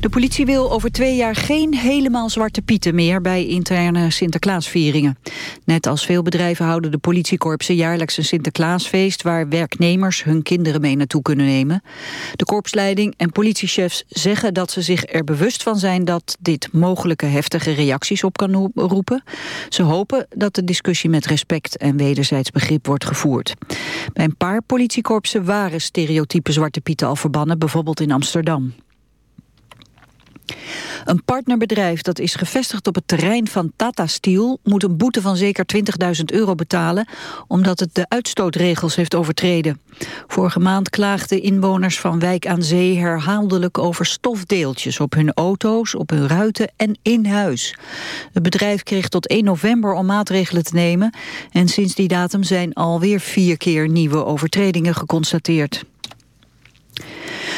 De politie wil over twee jaar geen helemaal zwarte pieten meer... bij interne Sinterklaasvieringen. Net als veel bedrijven houden de politiekorpsen jaarlijks een Sinterklaasfeest... waar werknemers hun kinderen mee naartoe kunnen nemen. De korpsleiding en politiechefs zeggen dat ze zich er bewust van zijn... dat dit mogelijke heftige reacties op kan roepen. Ze hopen dat de discussie met respect en wederzijds begrip wordt gevoerd. Bij een paar politiekorpsen waren stereotype zwarte pieten al verbannen, bijvoorbeeld in Amsterdam. Een partnerbedrijf dat is gevestigd op het terrein van Tata Steel... moet een boete van zeker 20.000 euro betalen... omdat het de uitstootregels heeft overtreden. Vorige maand klaagden inwoners van Wijk aan Zee... herhaaldelijk over stofdeeltjes op hun auto's, op hun ruiten en in huis. Het bedrijf kreeg tot 1 november om maatregelen te nemen... en sinds die datum zijn alweer vier keer nieuwe overtredingen geconstateerd.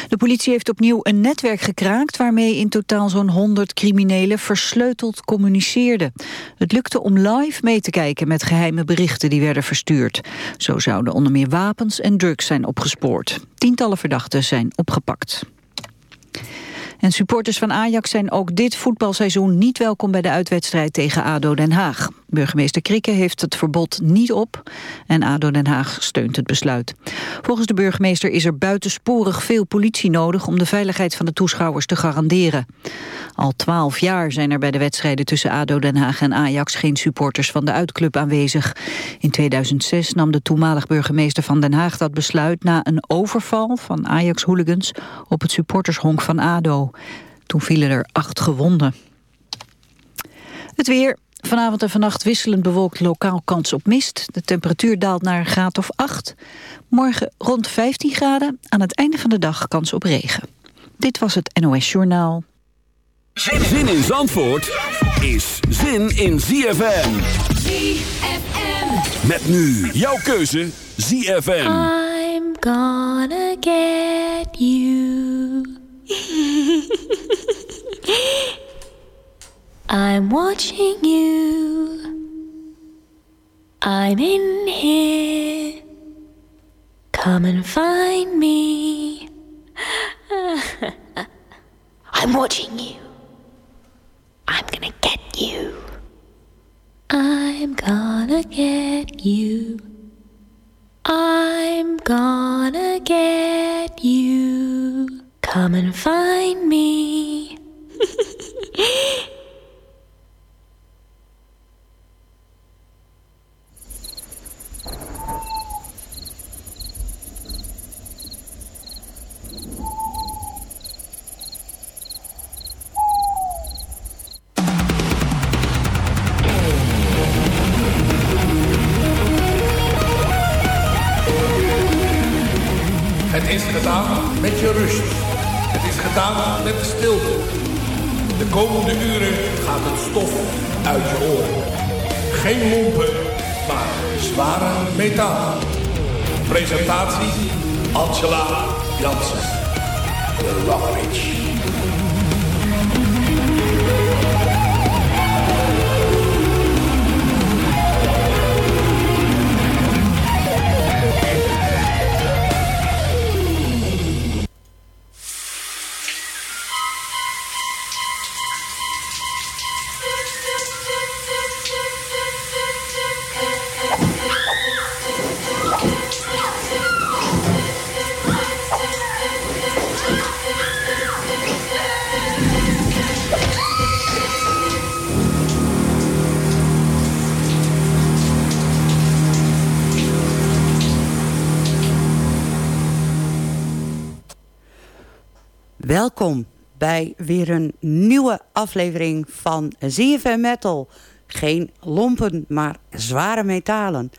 De politie heeft opnieuw een netwerk gekraakt... waarmee in totaal zo'n 100 criminelen versleuteld communiceerden. Het lukte om live mee te kijken met geheime berichten die werden verstuurd. Zo zouden onder meer wapens en drugs zijn opgespoord. Tientallen verdachten zijn opgepakt. En supporters van Ajax zijn ook dit voetbalseizoen niet welkom bij de uitwedstrijd tegen ADO Den Haag. Burgemeester Krikke heeft het verbod niet op en ADO Den Haag steunt het besluit. Volgens de burgemeester is er buitensporig veel politie nodig om de veiligheid van de toeschouwers te garanderen. Al twaalf jaar zijn er bij de wedstrijden tussen ADO Den Haag en Ajax geen supporters van de uitclub aanwezig. In 2006 nam de toenmalig burgemeester van Den Haag dat besluit na een overval van Ajax-hooligans op het supportershonk van ADO. Toen vielen er acht gewonden. Het weer, Vanavond en vannacht wisselend bewolkt lokaal kans op mist. De temperatuur daalt naar een graad of 8. Morgen rond 15 graden. Aan het einde van de dag kans op regen. Dit was het NOS Journaal. Zin in Zandvoort is zin in ZFM. ZFM. Met nu jouw keuze ZFM. I'm gonna get you. I'm watching you. I'm in here. Come and find me. I'm watching you. I'm gonna get you. I'm gonna get you. I'm gonna get you. Come and find me. Het is gedaan met je rust. Met stilte. De komende uren gaat het stof uit je oren. Geen lompen, maar zware metaal. Presentatie Angela Jansen. De Rock Welkom bij weer een nieuwe aflevering van ZFM Metal. Geen lompen, maar zware metalen.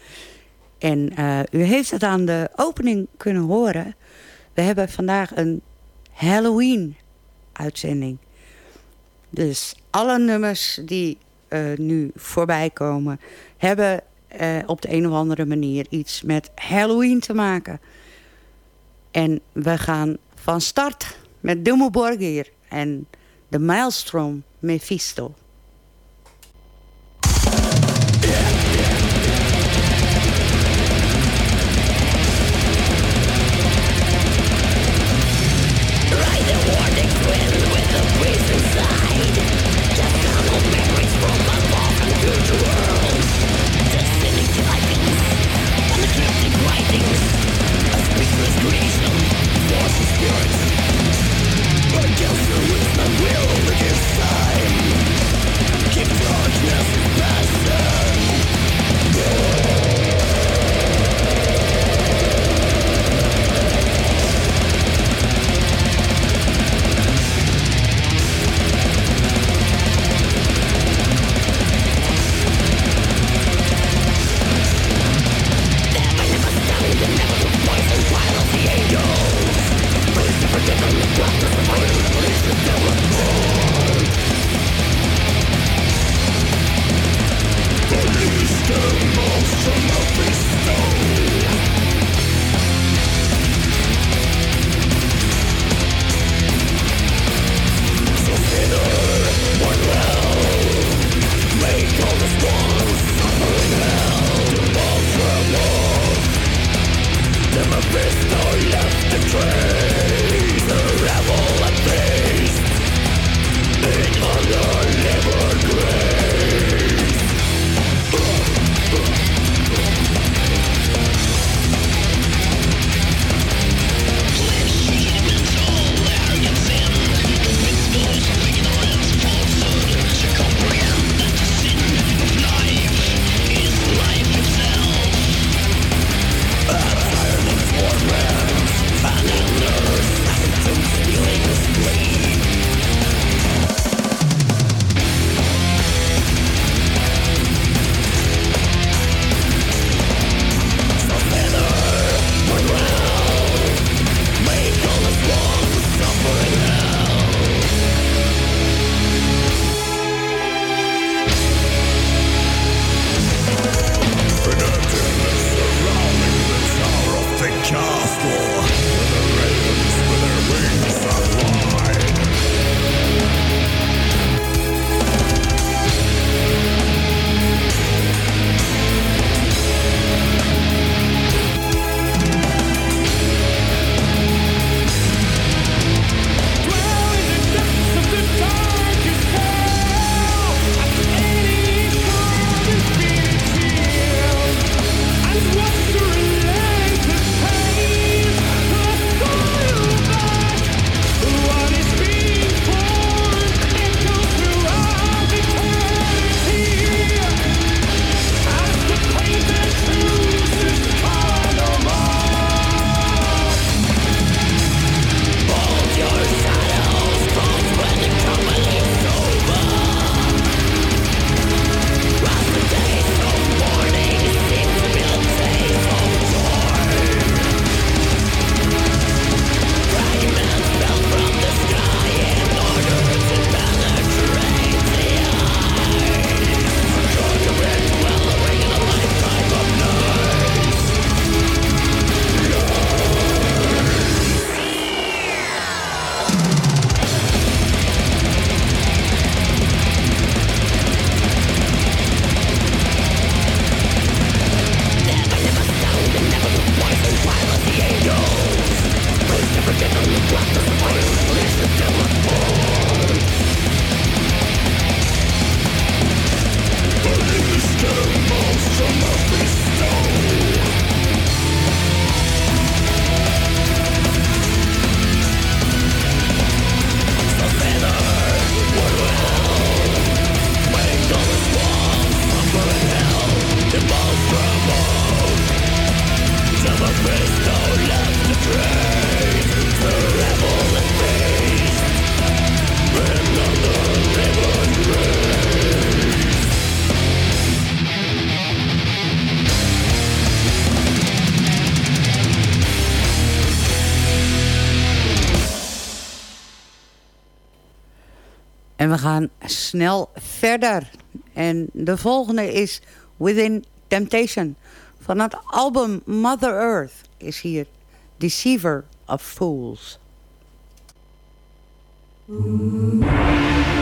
En eh, u heeft het aan de opening kunnen horen. We hebben vandaag een Halloween-uitzending. Dus alle nummers die eh, nu voorbij komen... hebben eh, op de een of andere manier iets met Halloween te maken. En we gaan van start met Dumo Borgir en de Maelstrom Mephisto. En we gaan snel verder. En de volgende is Within Temptation. Van het album Mother Earth is hier Deceiver of Fools. De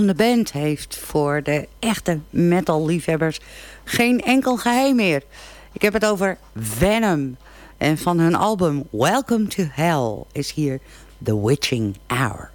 volgende band heeft voor de echte metal-liefhebbers geen enkel geheim meer. Ik heb het over Venom. En van hun album Welcome to Hell is hier The Witching Hour.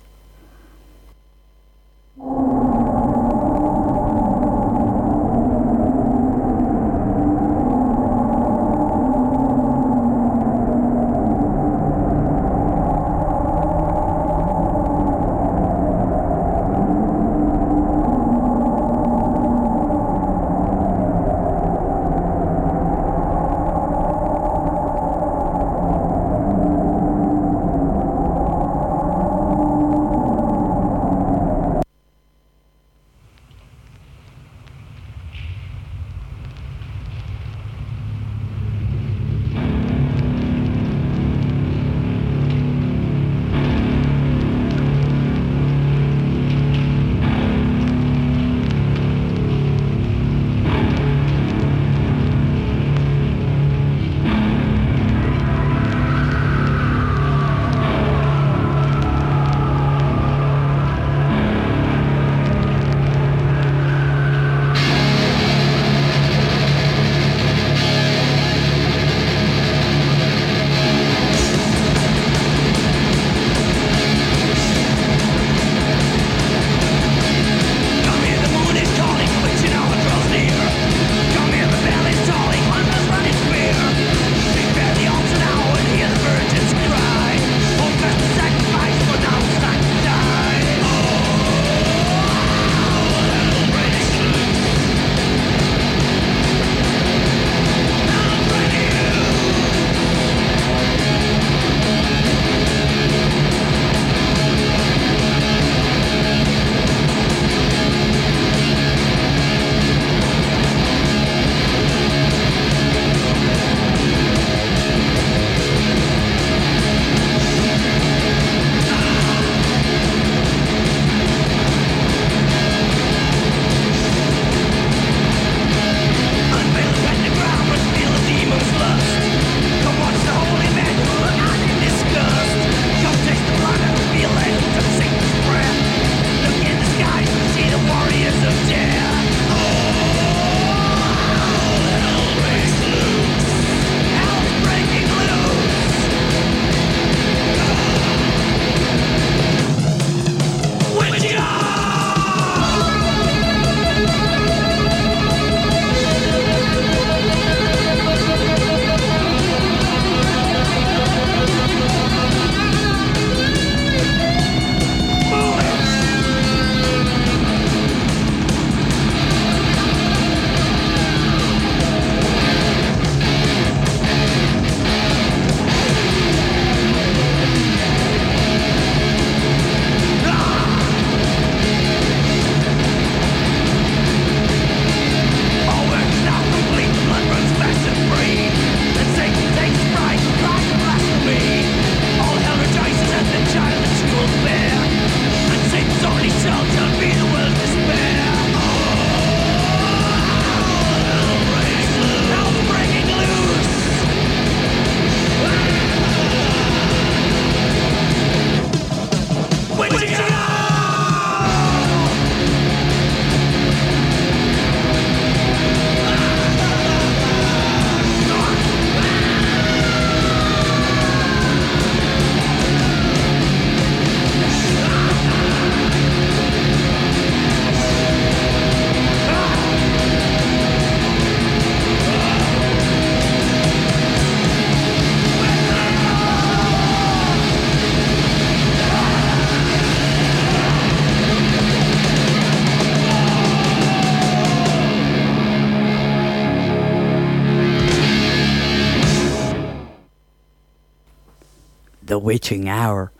Witching Hour.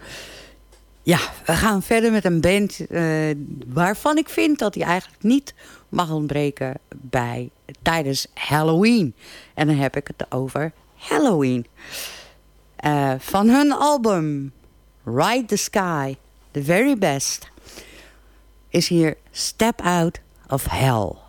Ja, we gaan verder met een band uh, waarvan ik vind dat hij eigenlijk niet mag ontbreken bij, tijdens Halloween. En dan heb ik het over Halloween. Uh, van hun album Ride the Sky, The Very Best, is hier Step Out of Hell.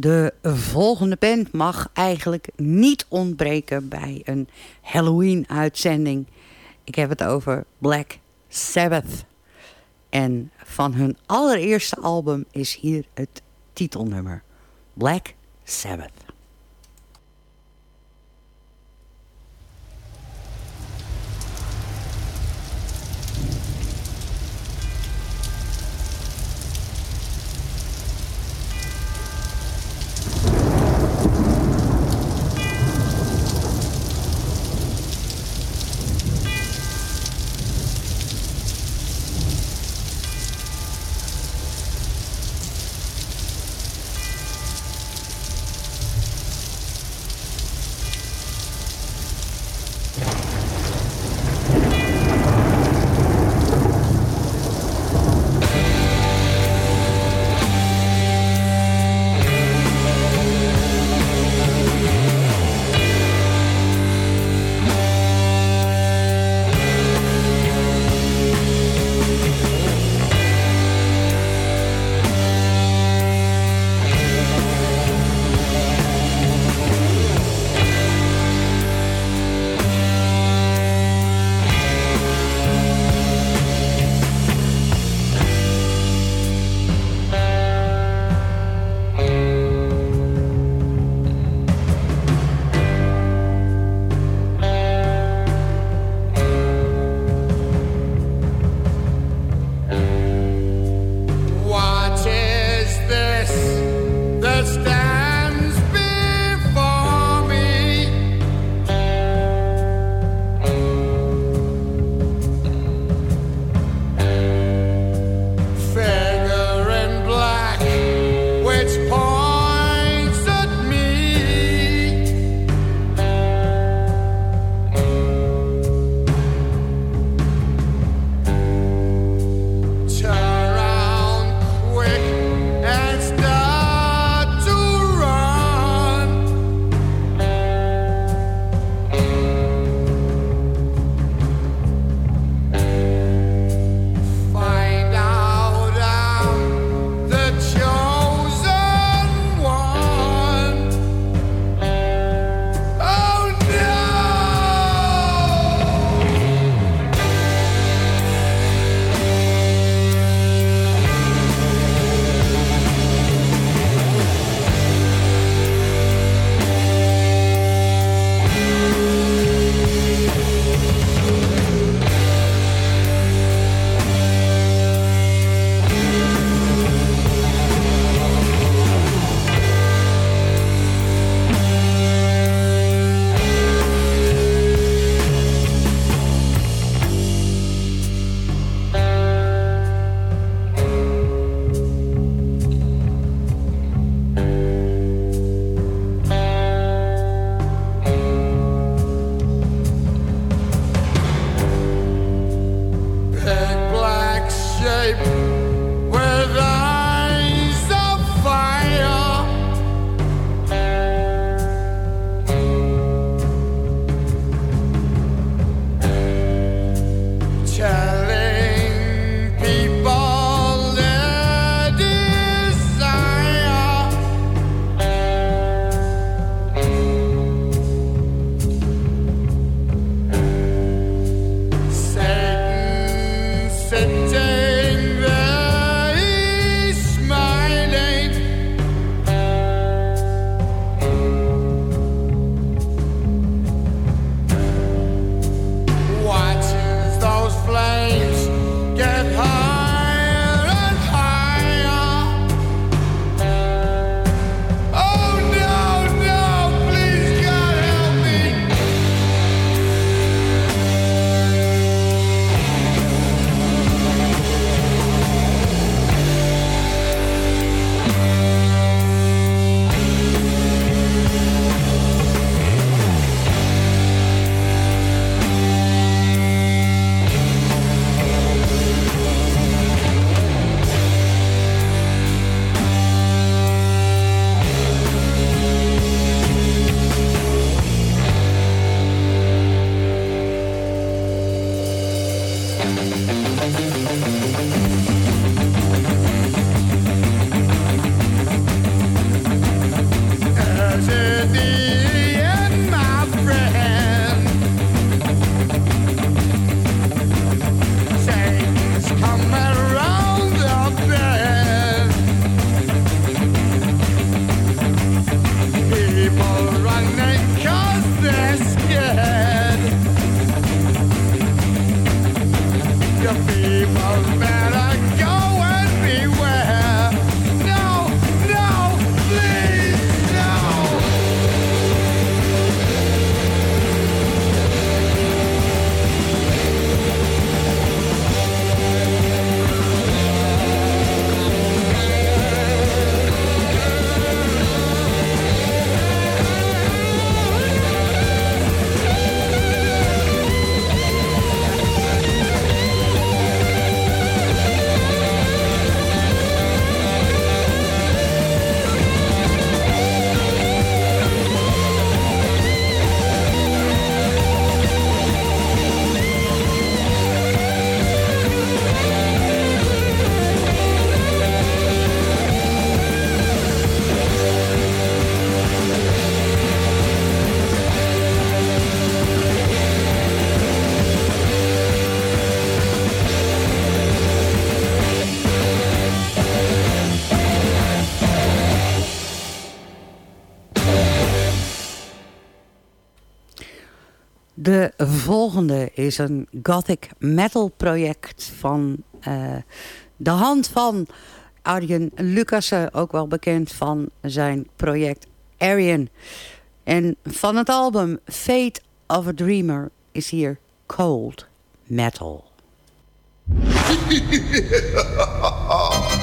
De volgende band mag eigenlijk niet ontbreken bij een Halloween-uitzending. Ik heb het over Black Sabbath. En van hun allereerste album is hier het titelnummer. Black Sabbath. Is een gothic metal project van uh, de hand van Arjen Lucassen, ook wel bekend van zijn project Arian. En van het album Fate of a Dreamer is hier Cold Metal.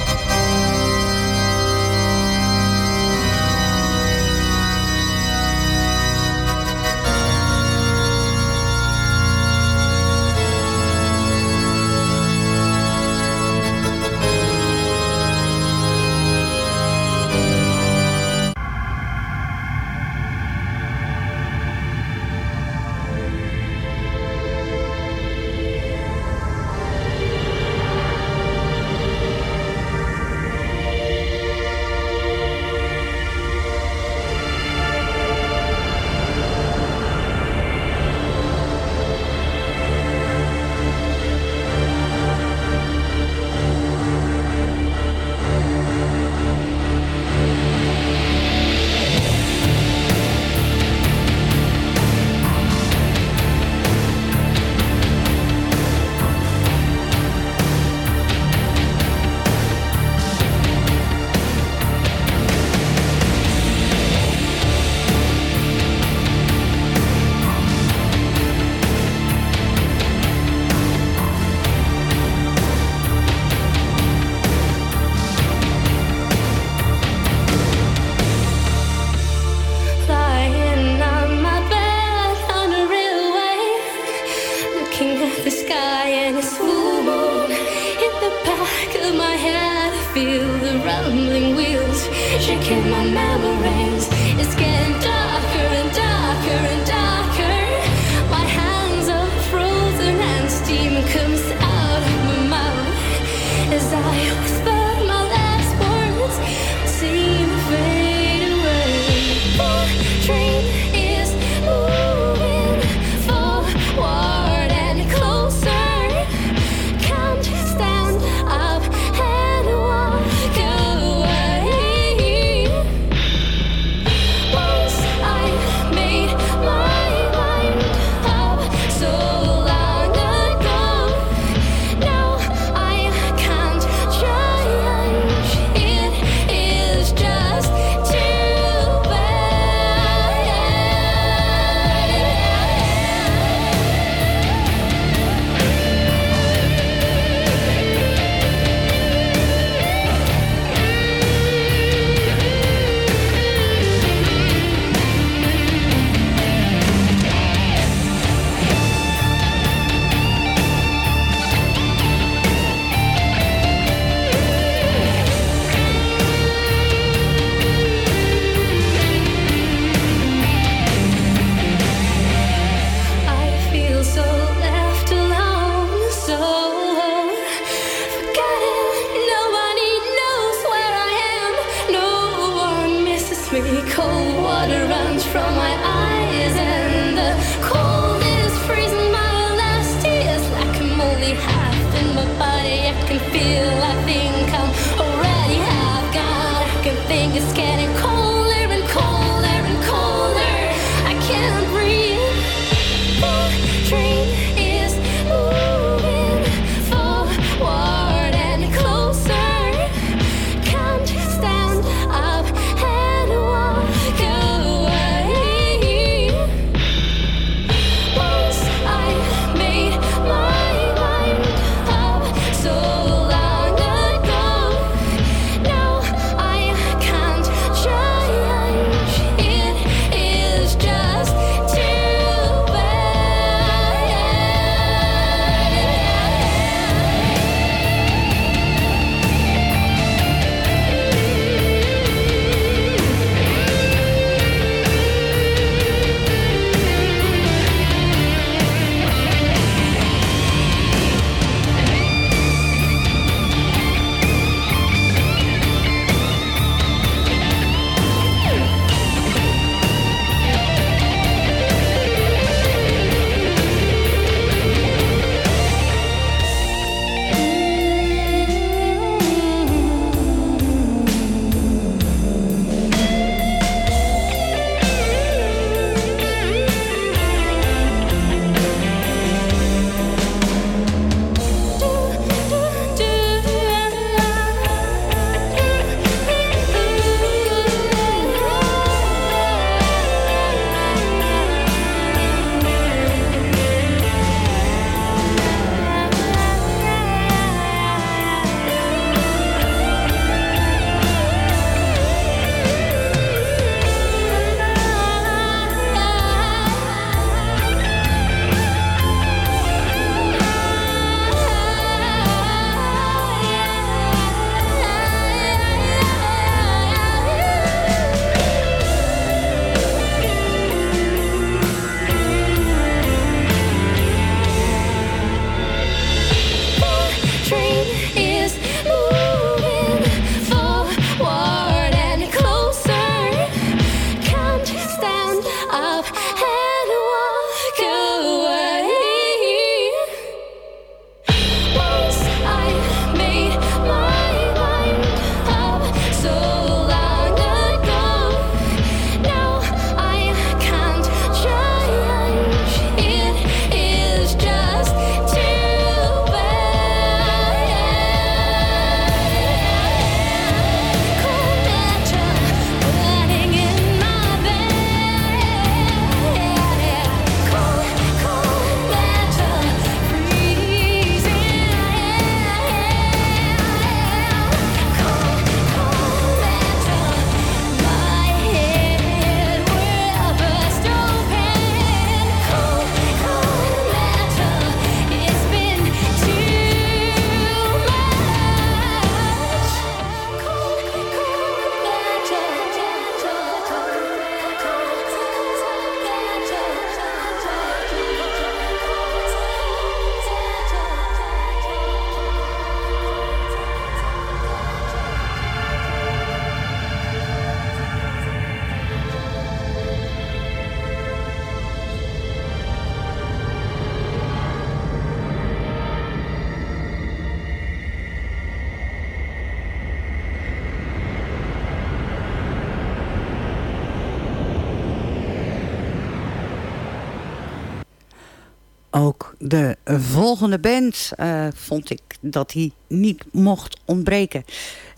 volgende band uh, vond ik dat hij niet mocht ontbreken.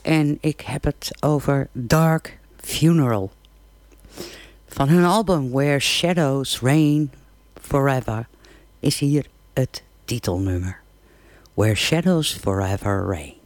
En ik heb het over Dark Funeral. Van hun album Where Shadows Rain Forever is hier het titelnummer. Where Shadows Forever Rain.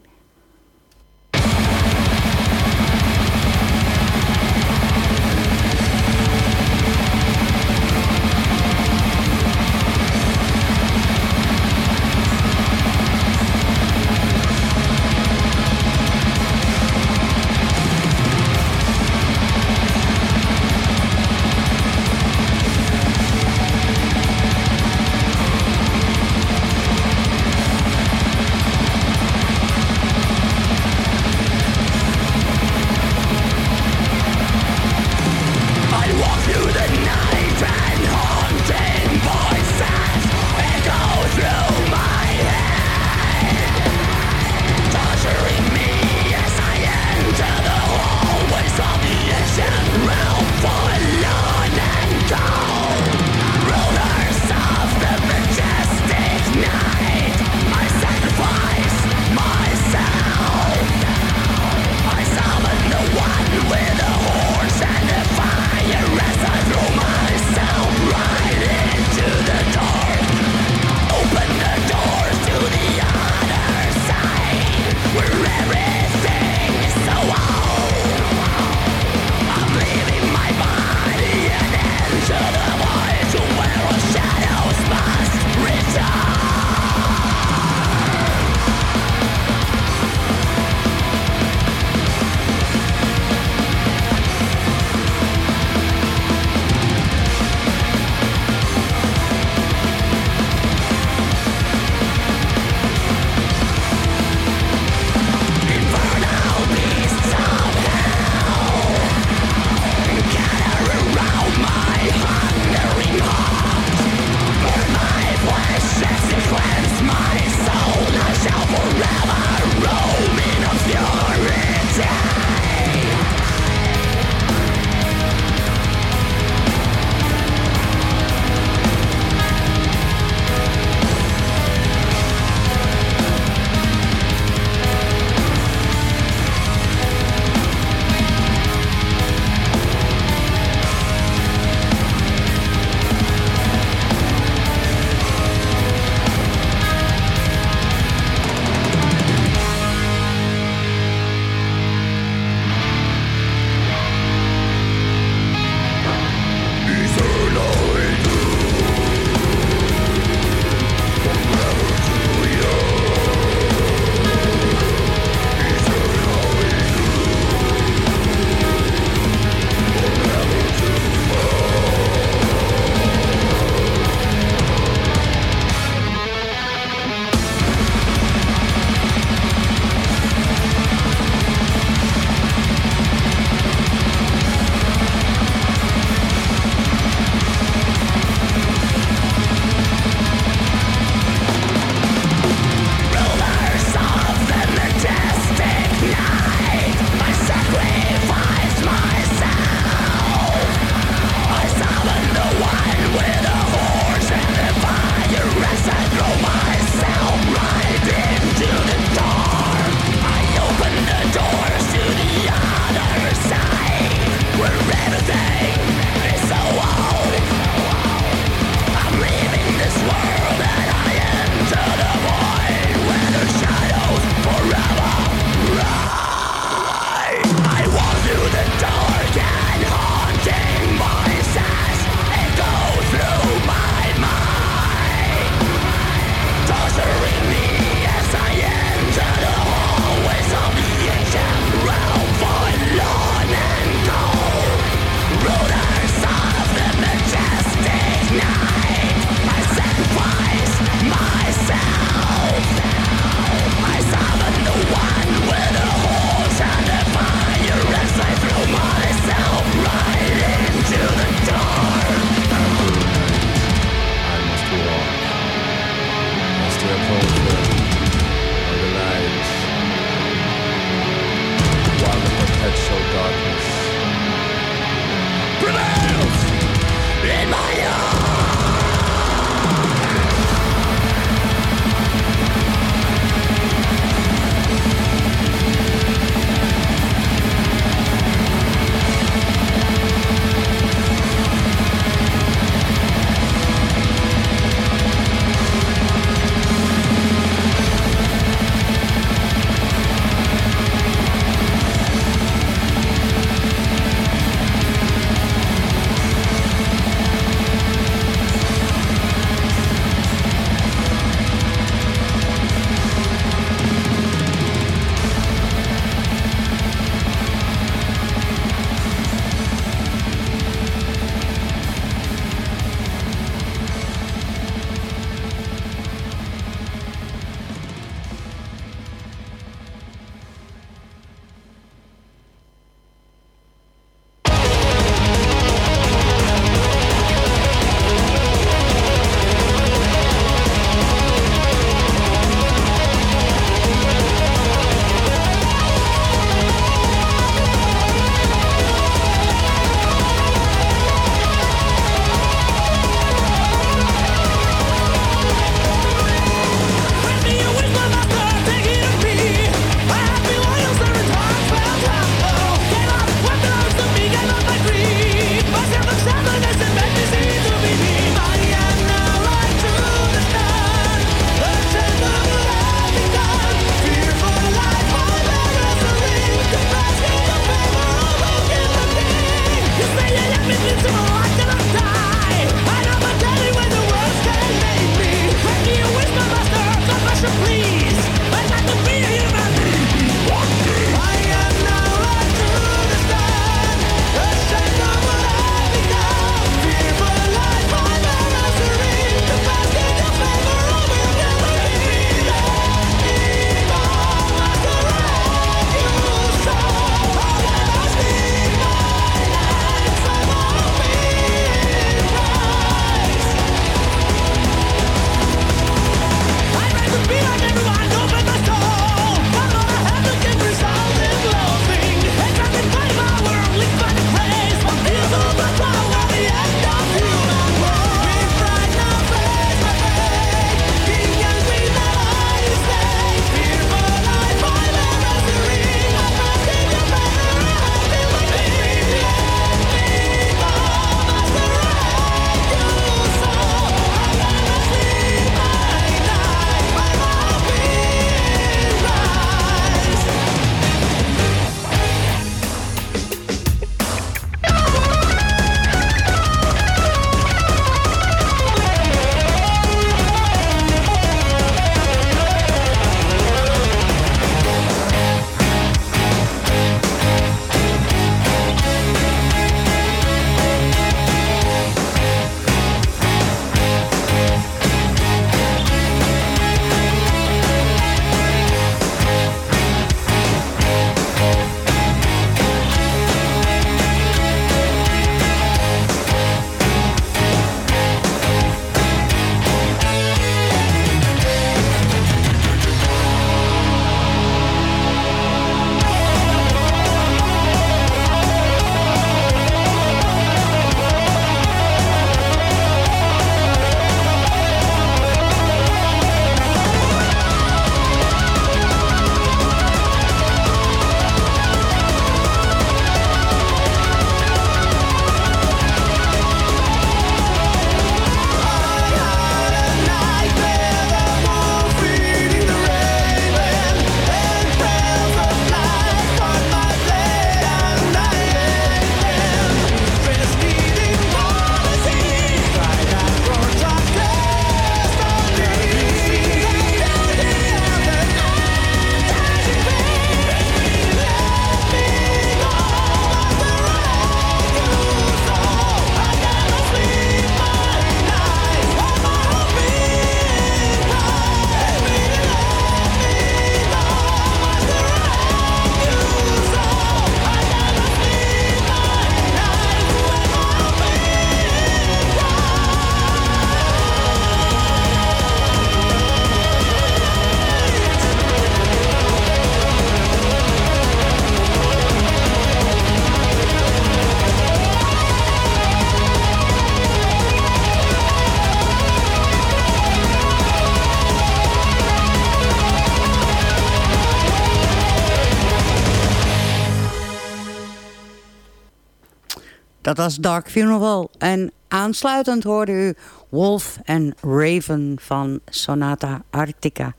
Dat was Dark Funeral. En aansluitend hoorde u Wolf en Raven van Sonata Arctica.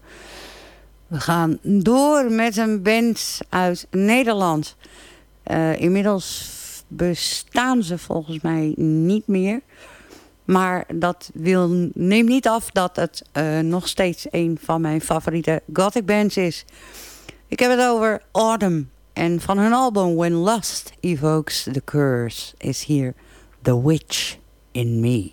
We gaan door met een band uit Nederland. Uh, inmiddels bestaan ze volgens mij niet meer. Maar dat wil, neemt niet af dat het uh, nog steeds een van mijn favoriete gothic bands is. Ik heb het over Autumn. En van hun album When Lust Evokes the Curse is hier The Witch in Me.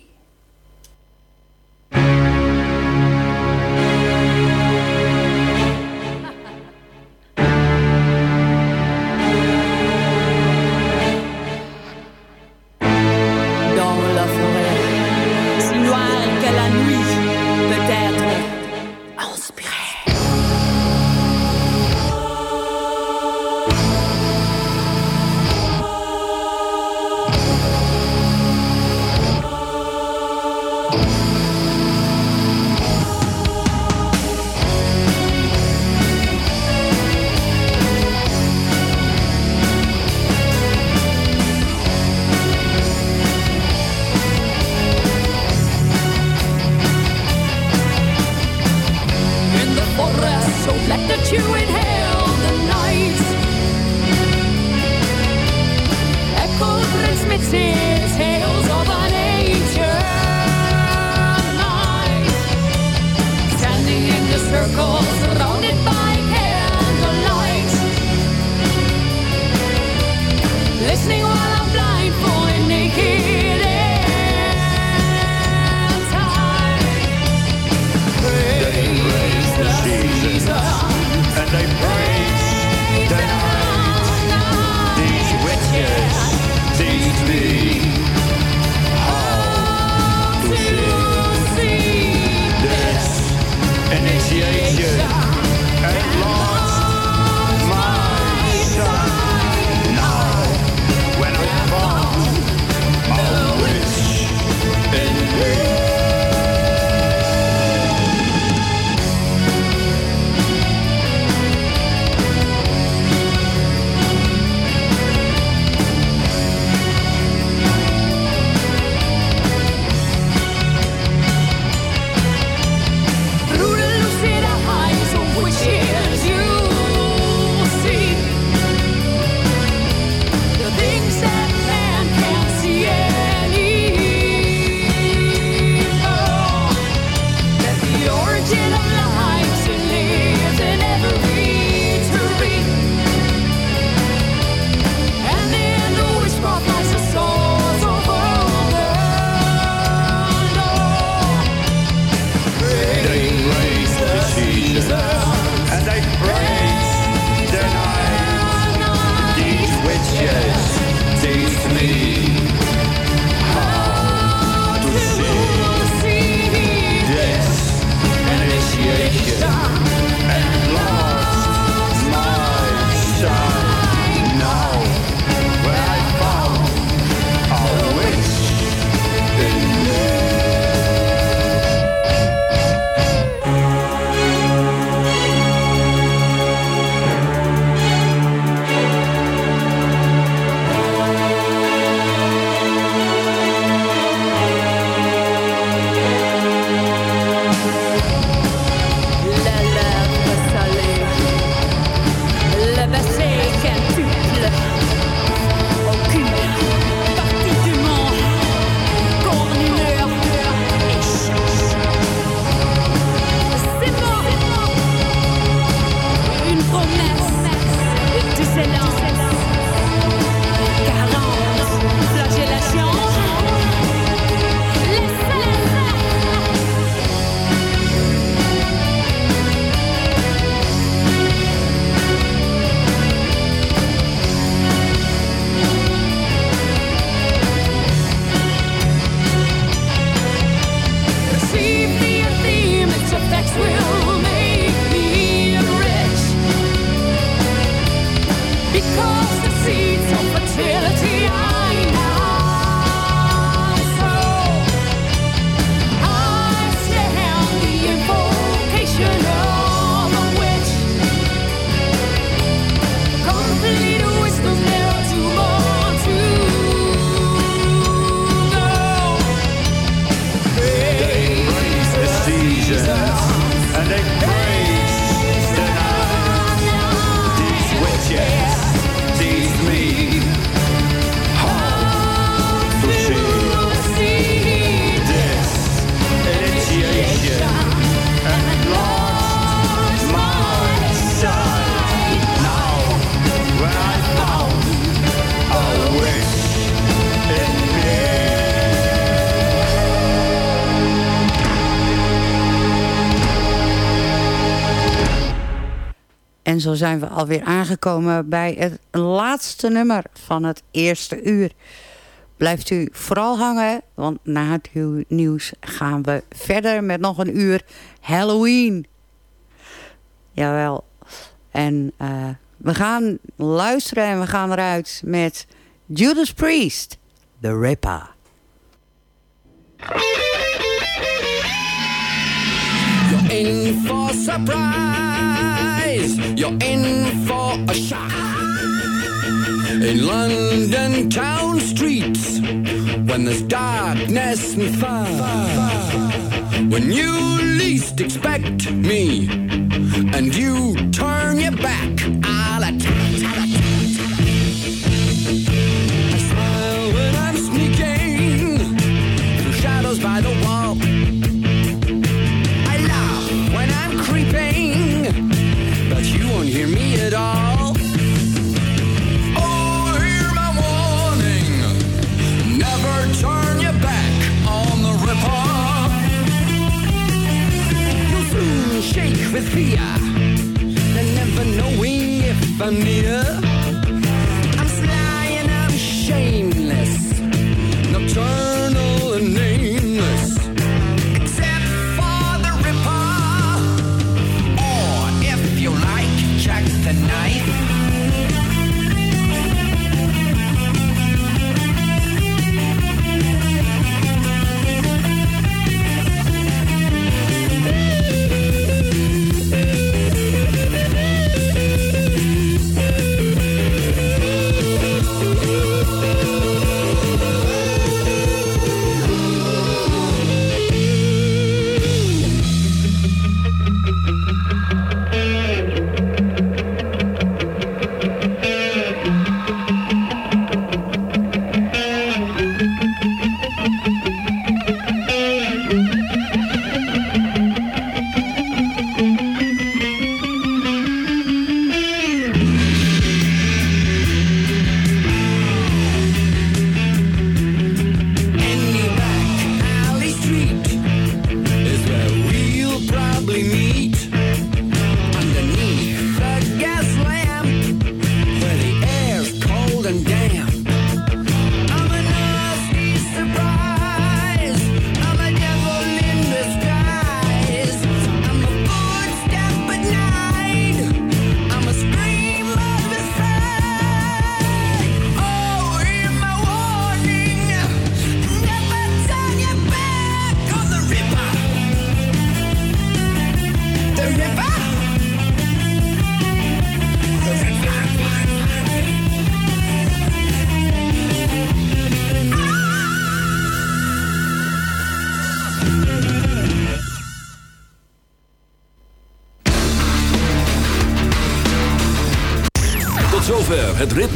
Zo zijn we alweer aangekomen bij het laatste nummer van het eerste uur. Blijft u vooral hangen, want na het nieuws gaan we verder met nog een uur Halloween. Jawel. En uh, we gaan luisteren en we gaan eruit met Judas Priest, The Ripper. In for surprise. You're in for a shock. In London town streets, when there's darkness and fire. When you least expect me, and you turn your back, I'll attack. Me all. Oh, hear my warning. Never turn your back on the ripper. You'll soon shake with fear, and never knowing if I'm near.